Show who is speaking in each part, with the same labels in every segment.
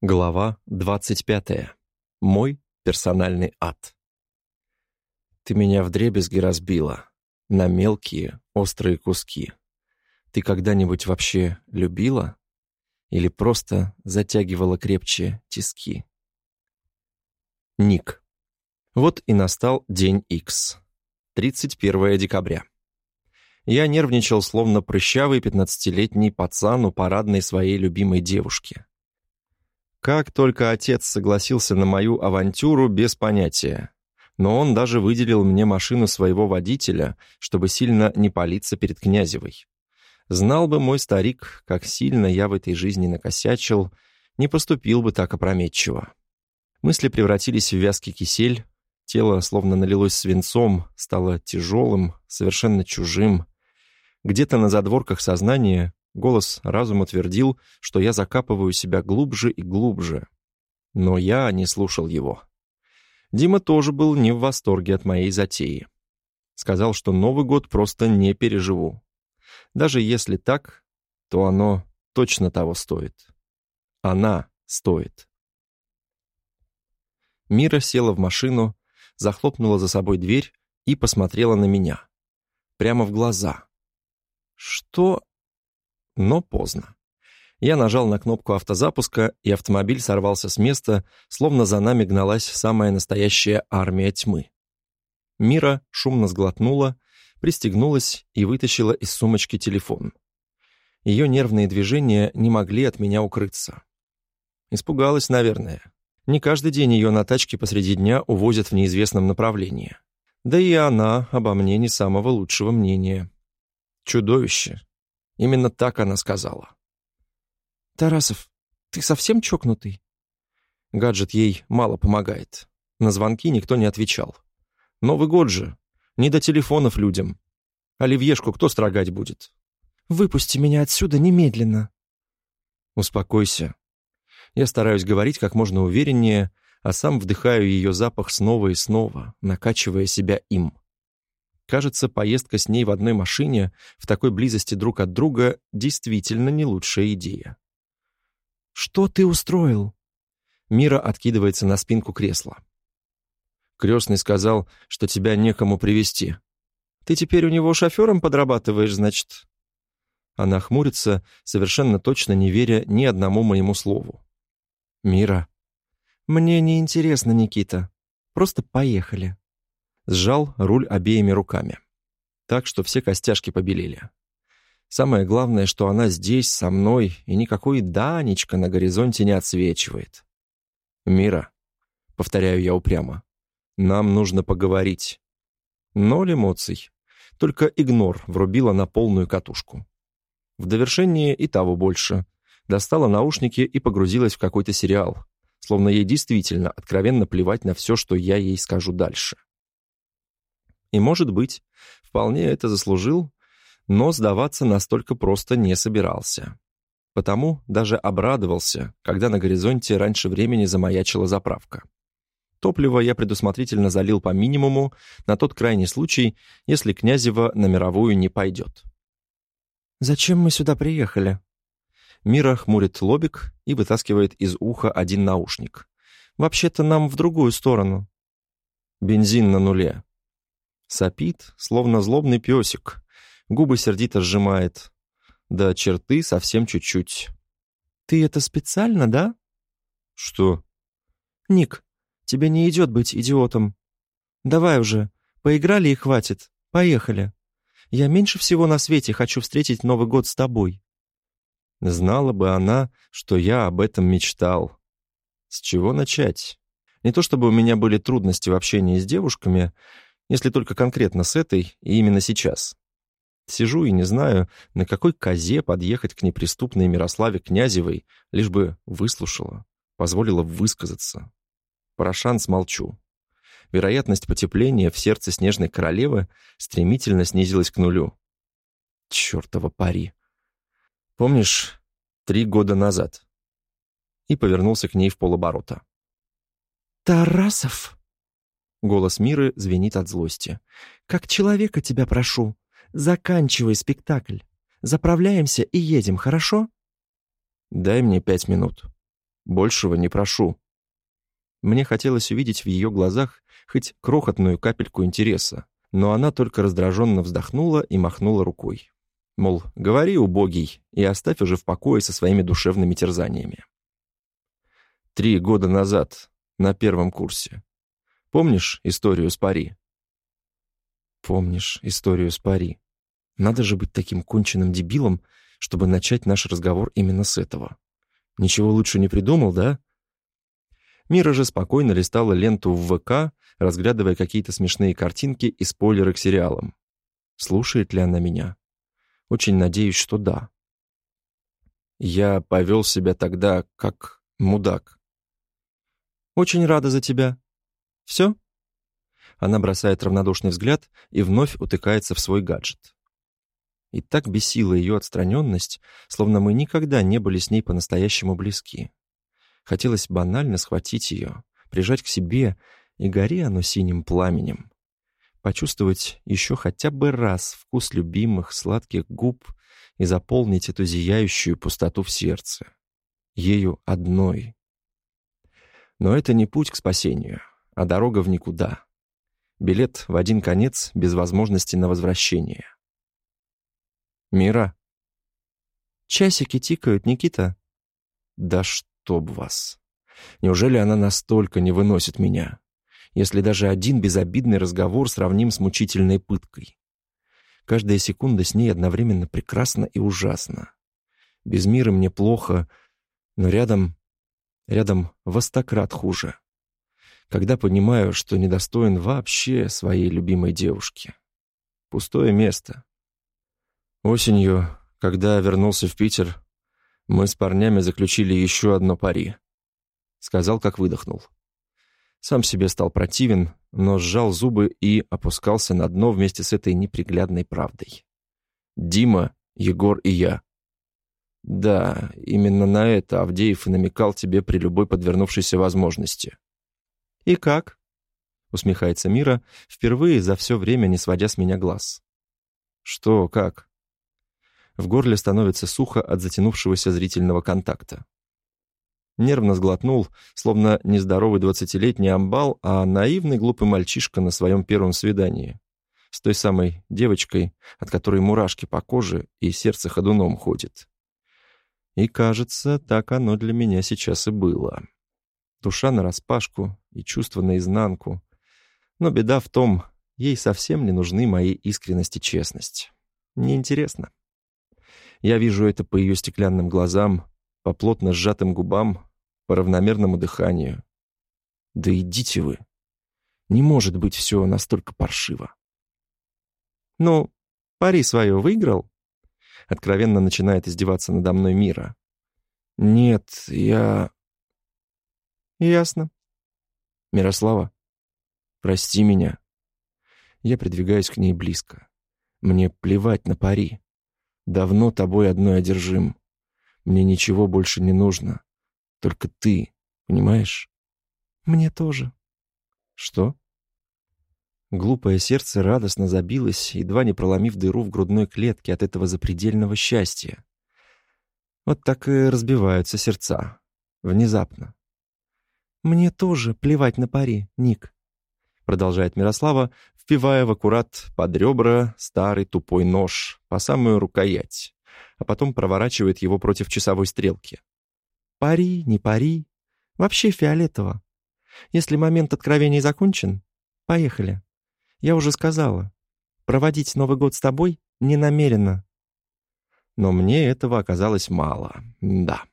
Speaker 1: Глава 25. Мой персональный ад. Ты меня вдребезги разбила на мелкие, острые куски. Ты когда-нибудь вообще любила? Или просто затягивала крепче тиски? Ник. Вот и настал день X. 31 декабря. Я нервничал, словно прыщавый пятнадцатилетний пацан у парадной своей любимой девушки. Как только отец согласился на мою авантюру, без понятия. Но он даже выделил мне машину своего водителя, чтобы сильно не палиться перед Князевой. Знал бы мой старик, как сильно я в этой жизни накосячил, не поступил бы так опрометчиво. Мысли превратились в вязкий кисель, тело словно налилось свинцом, стало тяжелым, совершенно чужим. Где-то на задворках сознания Голос разума твердил, что я закапываю себя глубже и глубже. Но я не слушал его. Дима тоже был не в восторге от моей затеи. Сказал, что Новый год просто не переживу. Даже если так, то оно точно того стоит. Она стоит. Мира села в машину, захлопнула за собой дверь и посмотрела на меня. Прямо в глаза. Что но поздно. Я нажал на кнопку автозапуска, и автомобиль сорвался с места, словно за нами гналась самая настоящая армия тьмы. Мира шумно сглотнула, пристегнулась и вытащила из сумочки телефон. Ее нервные движения не могли от меня укрыться. Испугалась, наверное. Не каждый день ее на тачке посреди дня увозят в неизвестном направлении. Да и она обо мне не самого лучшего мнения. Чудовище, Именно так она сказала.
Speaker 2: «Тарасов, ты совсем чокнутый?»
Speaker 1: Гаджет ей мало помогает. На звонки никто не отвечал. Новый год же. Не до телефонов людям. Оливьешку кто строгать будет?
Speaker 2: «Выпусти меня отсюда немедленно!»
Speaker 1: «Успокойся. Я стараюсь говорить как можно увереннее, а сам вдыхаю ее запах снова и снова, накачивая себя им. Кажется, поездка с ней в одной машине, в такой близости друг от друга, действительно не лучшая идея.
Speaker 2: «Что ты устроил?»
Speaker 1: Мира откидывается на спинку кресла. Крестный сказал, что тебя некому привести. Ты теперь у него шофером подрабатываешь, значит? Она хмурится, совершенно точно не веря ни одному моему слову. Мира.
Speaker 2: Мне не интересно, Никита. Просто поехали
Speaker 1: сжал руль обеими руками. Так что все костяшки побелели. Самое главное, что она здесь, со мной, и никакой Данечка на горизонте не отсвечивает. «Мира», — повторяю я упрямо, — «нам нужно поговорить». Ноль эмоций. Только игнор врубила на полную катушку. В довершение и того больше. Достала наушники и погрузилась в какой-то сериал, словно ей действительно откровенно плевать на все, что я ей скажу дальше. И, может быть, вполне это заслужил, но сдаваться настолько просто не собирался. Потому даже обрадовался, когда на горизонте раньше времени замаячила заправка. Топливо я предусмотрительно залил по минимуму на тот крайний случай, если Князева на мировую не пойдет.
Speaker 2: «Зачем мы сюда приехали?»
Speaker 1: Мира хмурит лобик и вытаскивает из уха один наушник. «Вообще-то нам в другую сторону». «Бензин на нуле», Сопит, словно злобный песик. Губы сердито сжимает. Да черты совсем чуть-чуть.
Speaker 2: «Ты это специально, да?»
Speaker 1: «Что?»
Speaker 2: «Ник, тебе не идет быть идиотом. Давай уже, поиграли и хватит. Поехали. Я меньше всего на свете хочу встретить Новый год с тобой».
Speaker 1: Знала бы она, что я об этом мечтал. С чего начать? Не то чтобы у меня были трудности в общении с девушками, если только конкретно с этой и именно сейчас. Сижу и не знаю, на какой козе подъехать к неприступной Мирославе Князевой, лишь бы выслушала, позволила высказаться. Про шанс молчу. Вероятность потепления в сердце снежной королевы стремительно снизилась к нулю. Чёртова пари. Помнишь, три года назад? И повернулся к ней в полоборота.
Speaker 2: «Тарасов!»
Speaker 1: Голос Миры звенит от злости.
Speaker 2: «Как человека тебя прошу, заканчивай спектакль. Заправляемся и едем, хорошо?»
Speaker 1: «Дай мне пять минут». Большего не прошу».
Speaker 2: Мне хотелось увидеть в ее глазах хоть крохотную капельку интереса, но она только раздраженно вздохнула и махнула рукой. Мол, говори, убогий, и оставь уже в покое со своими душевными терзаниями.
Speaker 1: Три года назад, на первом курсе. Помнишь историю с Пари?
Speaker 2: Помнишь историю с Пари. Надо же быть таким конченным дебилом, чтобы начать наш разговор именно с этого. Ничего лучше не придумал, да? Мира же спокойно листала ленту в ВК, разглядывая какие-то смешные картинки и спойлеры к сериалам. Слушает ли она меня? Очень надеюсь, что да.
Speaker 1: Я повел себя тогда как мудак.
Speaker 2: Очень рада за тебя. Все? Она бросает равнодушный взгляд и вновь утыкается в свой гаджет. И так бесила ее отстраненность, словно мы никогда не были с ней по-настоящему близки. Хотелось банально схватить ее, прижать к себе, и гори оно синим пламенем. Почувствовать еще хотя бы раз вкус любимых сладких губ и заполнить эту зияющую пустоту в сердце. Ею одной. Но это не путь к спасению, а дорога в никуда. Билет в один конец без возможности на возвращение. «Мира!» «Часики тикают, Никита!» «Да что?» чтоб вас. Неужели она настолько не выносит меня? Если даже один безобидный разговор сравним с мучительной пыткой. Каждая секунда с ней одновременно прекрасна и ужасна. Без мира мне плохо, но рядом... рядом востократ хуже. Когда понимаю, что недостоин вообще своей любимой девушки. Пустое место. Осенью, когда вернулся в Питер, мы с парнями заключили еще одно пари. Сказал, как выдохнул. Сам себе стал противен, но сжал зубы и опускался на дно вместе с этой неприглядной правдой. Дима, Егор и я. Да, именно на это Авдеев и намекал тебе при любой подвернувшейся возможности. «И как?» — усмехается Мира, впервые за все время не сводя с меня глаз. «Что, как?» В горле становится сухо от затянувшегося зрительного контакта. Нервно сглотнул, словно нездоровый двадцатилетний амбал, а наивный глупый мальчишка на своем первом свидании. С той самой девочкой, от которой мурашки по коже и сердце ходуном ходит. И, кажется, так оно для меня сейчас и было. Душа нараспашку и чувство наизнанку. Но беда в том, ей совсем не нужны мои искренность и честность. Неинтересно. Я вижу это по ее стеклянным глазам, по плотно сжатым губам, по равномерному дыханию. Да идите вы. Не может быть все настолько паршиво. Ну, пари свое выиграл? Откровенно начинает издеваться надо мной Мира. Нет, я... Ясно. Мирослава, прости меня. Я придвигаюсь к ней близко. Мне плевать на пари. Давно тобой одной одержим. Мне ничего больше не нужно. Только ты, понимаешь? Мне тоже. Что? Глупое сердце радостно забилось, едва не проломив дыру в грудной клетке от этого запредельного счастья. Вот так и разбиваются сердца. Внезапно. «Мне тоже плевать на пари, Ник», — продолжает Мирослава, впивая в аккурат под ребра старый тупой нож по самую рукоять, а потом проворачивает его против часовой стрелки. «Пари, не пари. Вообще фиолетово. Если момент откровений закончен, поехали. Я уже сказала. Проводить Новый год с тобой не намерена». Но мне этого оказалось мало, да.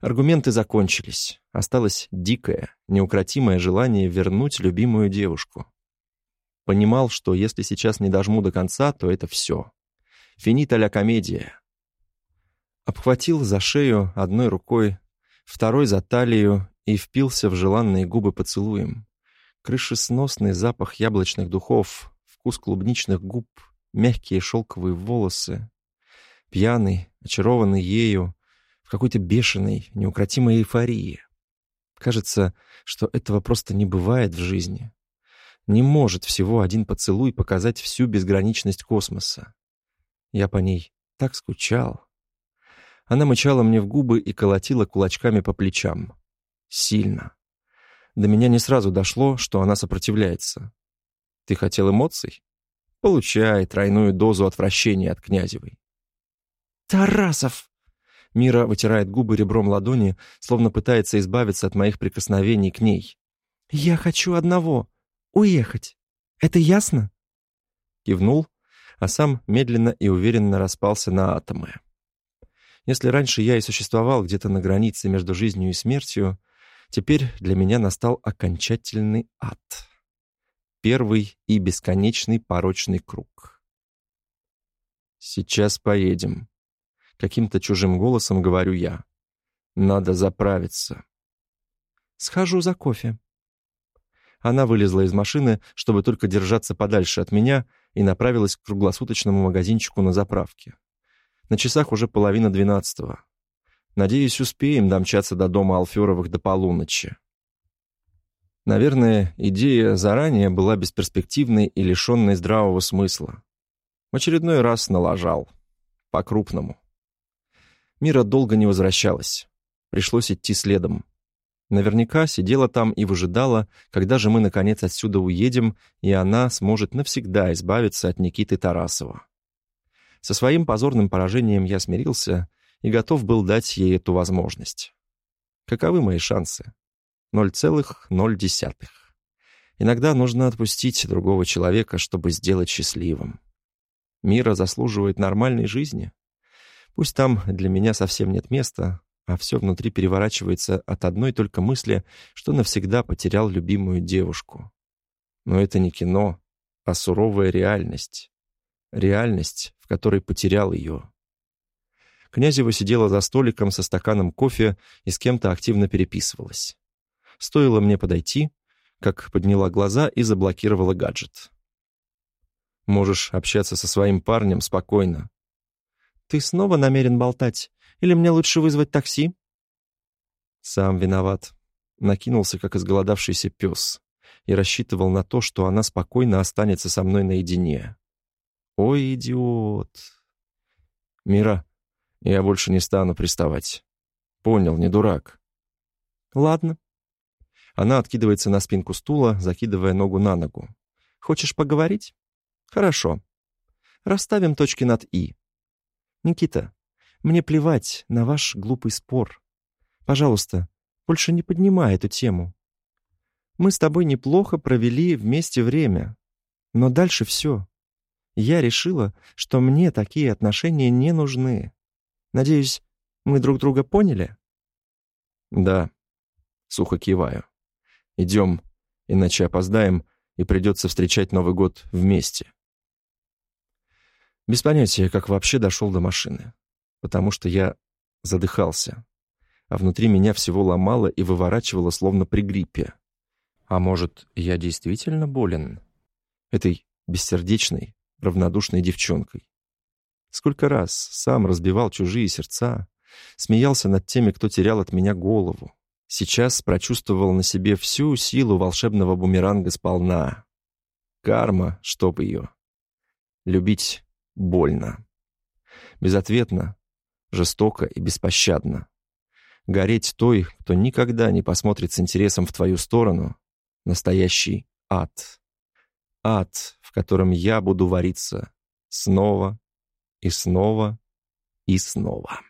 Speaker 2: Аргументы закончились. Осталось дикое, неукротимое желание вернуть любимую девушку. Понимал, что если сейчас не дожму до конца, то это все. Финита ля комедия. Обхватил за шею одной рукой, второй за талию и впился в желанные губы поцелуем. Крышесносный запах яблочных духов, вкус клубничных губ, мягкие шелковые волосы. Пьяный, очарованный ею, в какой-то бешеной, неукротимой эйфории. Кажется, что этого просто не бывает в жизни. Не может всего один поцелуй показать всю безграничность космоса. Я по ней так скучал.
Speaker 1: Она мычала мне в губы и колотила кулачками по плечам. Сильно. До меня не сразу дошло, что она сопротивляется. Ты хотел эмоций? Получай тройную дозу отвращения от Князевой.
Speaker 2: «Тарасов!»
Speaker 1: Мира вытирает губы ребром ладони, словно пытается избавиться от моих прикосновений к ней.
Speaker 2: «Я хочу одного — уехать. Это ясно?»
Speaker 1: Кивнул, а сам медленно и уверенно распался на атомы. Если раньше я и существовал где-то на границе между жизнью и смертью, теперь для меня настал окончательный ад. Первый и бесконечный порочный круг. «Сейчас поедем», — каким-то чужим голосом говорю я. «Надо заправиться».
Speaker 2: «Схожу за кофе».
Speaker 1: Она вылезла из машины, чтобы только держаться подальше от меня, и направилась к круглосуточному магазинчику на заправке. На часах уже половина двенадцатого. Надеюсь, успеем домчаться до дома Алферовых до полуночи. Наверное, идея заранее была бесперспективной и лишенной здравого смысла. В очередной раз налажал. По-крупному. Мира долго не возвращалась. Пришлось идти следом. Наверняка сидела там и выжидала, когда же мы наконец отсюда уедем, и она сможет навсегда избавиться от Никиты Тарасова. Со своим позорным поражением я смирился и готов был дать ей эту возможность. Каковы мои шансы? 0,0. Иногда нужно отпустить другого человека, чтобы сделать счастливым. Мира заслуживает нормальной жизни. Пусть там для меня совсем нет места, а все внутри переворачивается от одной только мысли, что навсегда потерял любимую девушку. Но это не кино, а суровая реальность. Реальность, в которой потерял ее. Князева сидела за столиком со стаканом кофе и с кем-то активно переписывалась. Стоило мне подойти, как подняла глаза и заблокировала гаджет. «Можешь общаться со своим парнем спокойно».
Speaker 2: «Ты снова намерен болтать? Или мне лучше вызвать такси?»
Speaker 1: Сам виноват. Накинулся, как изголодавшийся пес, и рассчитывал на то, что она спокойно останется со мной наедине. Ой, идиот. Мира, я больше не стану приставать. Понял, не дурак.
Speaker 2: Ладно.
Speaker 1: Она откидывается на спинку стула, закидывая ногу на ногу. Хочешь поговорить? Хорошо. Расставим точки над «и». Никита, мне плевать на ваш глупый спор. Пожалуйста, больше не поднимай эту тему. Мы с тобой неплохо провели вместе время, но дальше все. Я решила, что мне такие отношения не нужны. Надеюсь, мы друг друга поняли? Да, сухо киваю. Идем, иначе опоздаем, и придется встречать Новый год вместе. Без понятия, как вообще дошел до машины потому что я задыхался, а внутри меня всего ломало и выворачивало, словно при гриппе. А может, я действительно болен? Этой бессердечной, равнодушной девчонкой. Сколько раз сам разбивал чужие сердца, смеялся над теми, кто терял от меня голову. Сейчас прочувствовал на себе всю силу волшебного бумеранга сполна. Карма, чтоб ее. Любить больно. Безответно, жестоко и беспощадно. Гореть той, кто никогда не посмотрит с интересом в твою сторону, настоящий ад. Ад, в котором я буду вариться снова и снова и снова.